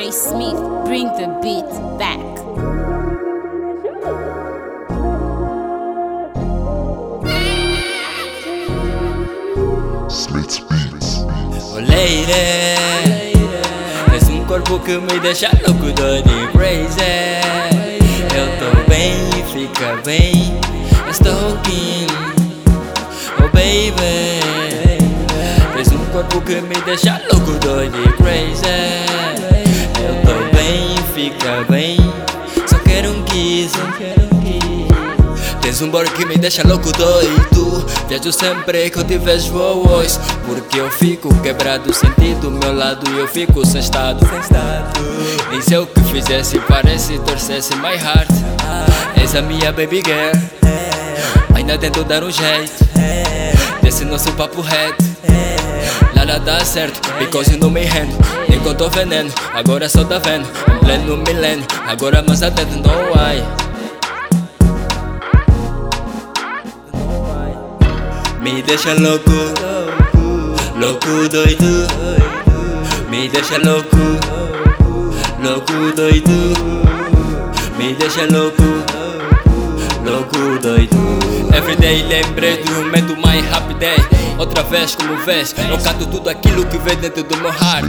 DJ Smith, bring the beat back. Smith Beats. Ô lady, tens um corpo que me deixa louco, doido e crazy. Eu tô bem, fica bem, estou aqui. Oh baby, um corpo que me deixa louco, doido e crazy. Tô bem, fica bem, só quero um kiss. Tens um body que me deixa louco doido. Viajo sempre que eu te vejo Porque eu fico quebrado sentido do meu lado e eu fico sem estado. Nem sei o que fizesse parece torcesse my heart. És a minha baby girl. Ainda tento dar um jeito. Desse nosso papo reto Nada dá certo, because não me rendo Nem conto veneno, agora só tá vendo Em pleno milênio, agora mais atento, no why Me deixa louco, louco doido. Me deixa louco, louco doido. Me deixa louco, louco doido. Everyday lembrei do momento mais happy day. Outra vez, como vês, eu canto tudo aquilo que vem dentro do meu heart.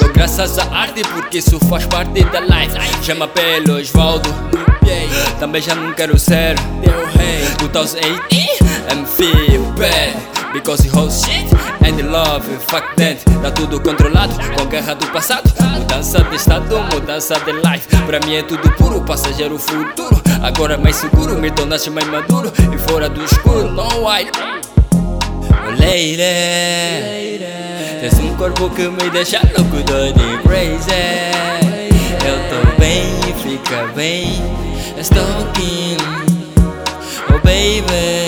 Dou graças à arte porque isso faz parte da life. Chama pelo Osvaldo. Também já não quero ser teu rei 2018 and feel bad Because he holds shit. And love Fuck that, tá tudo controlado Com a guerra do passado. Mudança de estado, mudança de life. Pra mim é tudo puro, passageiro futuro. Agora mais seguro, me tornaste mais maduro. E fora do escuro, I Oh lady Tens um corpo que me deixa louco, doido e crazy. Eu tô bem, fica bem. Estou aqui. Oh baby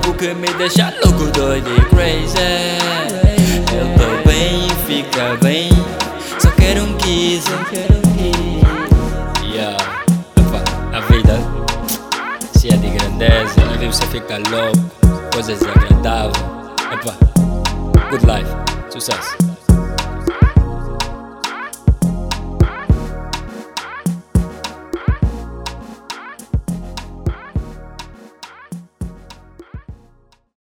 Corpo que me deixa louco, doido e crazy. Eu tô bem, fica bem. Só quero um kiss. Yeah, a vida Se é de grandeza, na vida você fica louco Coisas desagradáveis Opa, good life, sucesso